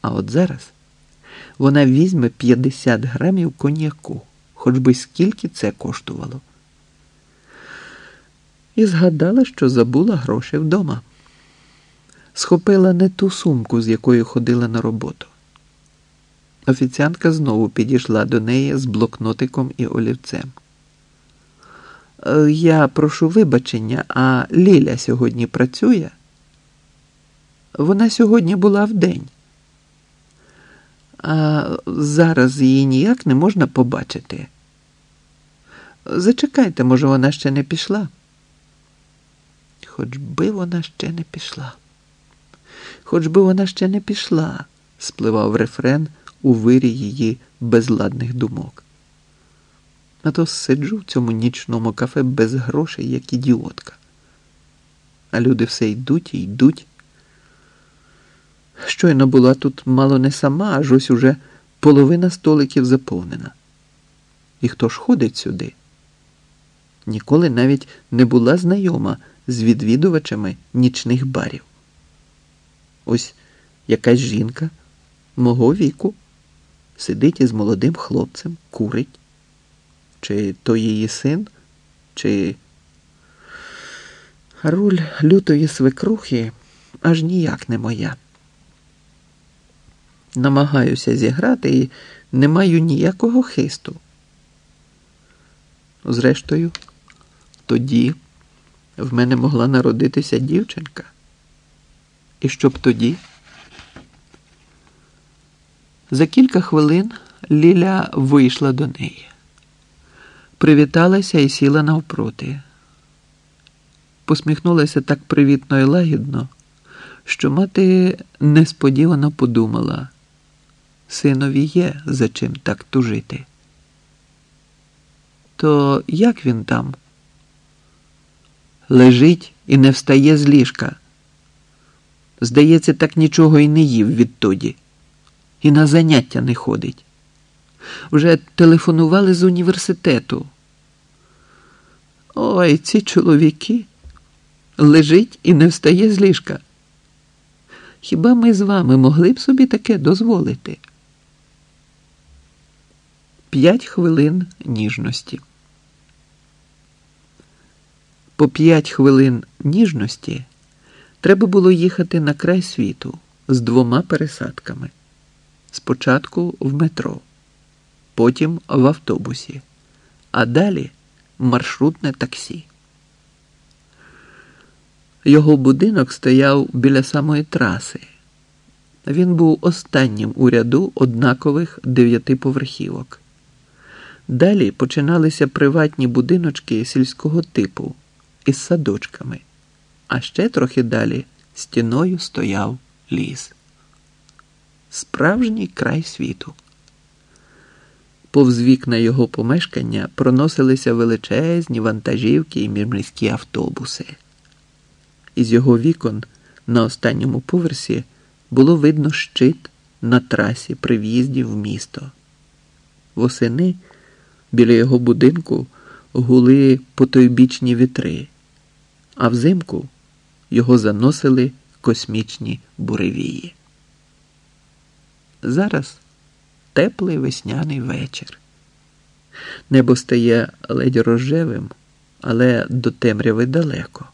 А от зараз вона візьме 50 грамів коньяку, хоч би скільки це коштувало. І згадала, що забула гроші вдома. Схопила не ту сумку, з якою ходила на роботу. Офіціантка знову підійшла до неї з блокнотиком і олівцем. «Е, Я прошу вибачення, а Ліля сьогодні працює? Вона сьогодні була в день. А зараз її ніяк не можна побачити. Зачекайте, може, вона ще не пішла. Хоч би вона ще не пішла. Хоч би вона ще не пішла, спливав рефрен у вирі її безладних думок. А то сиджу в цьому нічному кафе без грошей, як ідіотка. А люди все йдуть і йдуть. Щойно була тут мало не сама, аж ось уже половина столиків заповнена. І хто ж ходить сюди? Ніколи навіть не була знайома з відвідувачами нічних барів. Ось якась жінка мого віку сидить із молодим хлопцем, курить. Чи то її син, чи руль лютої свекрухи аж ніяк не моя. Намагаюся зіграти і не маю ніякого хисту. Зрештою, тоді в мене могла народитися дівчинка. І щоб тоді? За кілька хвилин Ліля вийшла до неї, привіталася і сіла навпроти. Посміхнулася так привітно і лагідно, що мати несподівано подумала синові є за чим так тужити. То як він там? Лежить і не встає з ліжка. Здається, так нічого і не їв відтоді, і на заняття не ходить. Вже телефонували з університету. Ой, ці чоловіки лежить і не встає з ліжка. Хіба ми з вами могли б собі таке дозволити? П'ять хвилин ніжності. По п'ять хвилин ніжності треба було їхати на край світу з двома пересадками. Спочатку в метро, потім в автобусі, а далі маршрутне таксі. Його будинок стояв біля самої траси. Він був останнім у ряду однакових дев'ятиповерхівок. Далі починалися приватні будиночки сільського типу із садочками, а ще трохи далі стіною стояв ліс. Справжній край світу. Повз вікна його помешкання проносилися величезні вантажівки і міжміські автобуси. Із його вікон на останньому поверсі було видно щит на трасі при в'їзді в місто. Восени біля його будинку гули потойбічні вітри, а взимку його заносили космічні буревії. Зараз теплий весняний вечір. Небо стає ледь рожевим, але до темряви далеко.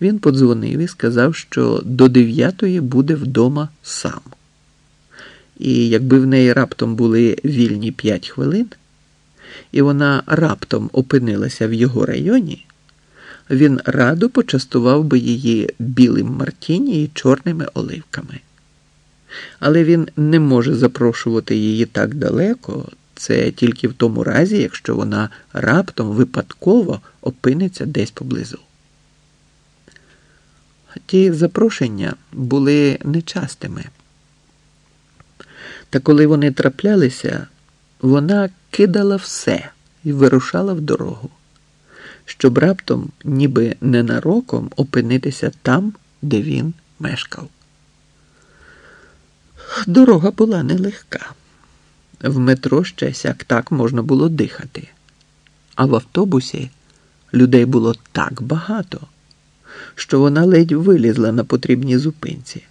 Він подзвонив і сказав, що до дев'ятої буде вдома сам. І якби в неї раптом були вільні п'ять хвилин, і вона раптом опинилася в його районі, він радо почастував би її білим мартіні і чорними оливками. Але він не може запрошувати її так далеко, це тільки в тому разі, якщо вона раптом випадково опиниться десь поблизу. Ті запрошення були нечастими. Та коли вони траплялися, вона кидала все і вирушала в дорогу, щоб раптом, ніби ненароком, опинитися там, де він мешкав. Дорога була нелегка. В метро ще сяк так можна було дихати, а в автобусі людей було так багато що вона ледь вилізла на потрібній зупинці.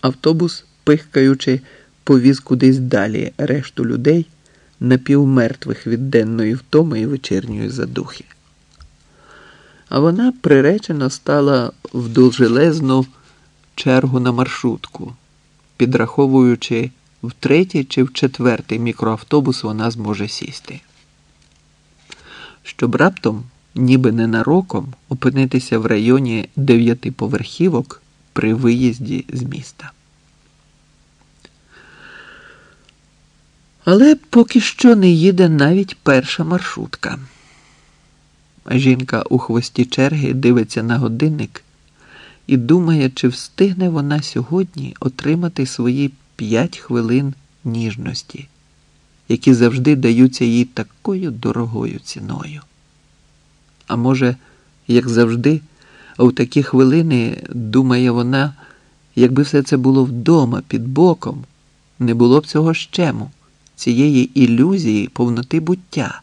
Автобус пихкаючи, повіз кудись далі решту людей, напівмертвих від денної втоми і вечірньої задухи. А вона приречено стала в довжелезну чергу на маршрутку, підраховуючи, в третій чи в четвертий мікроавтобус вона зможе сісти. Щоб раптом, ніби ненароком, опинитися в районі дев'ятиповерхівок при виїзді з міста. Але поки що не їде навіть перша маршрутка. Жінка у хвості черги дивиться на годинник і думає, чи встигне вона сьогодні отримати свої п'ять хвилин ніжності, які завжди даються їй такою дорогою ціною. А може, як завжди, у такі хвилини думає вона, якби все це було вдома під боком, не було б цього щему, цієї ілюзії повноти буття.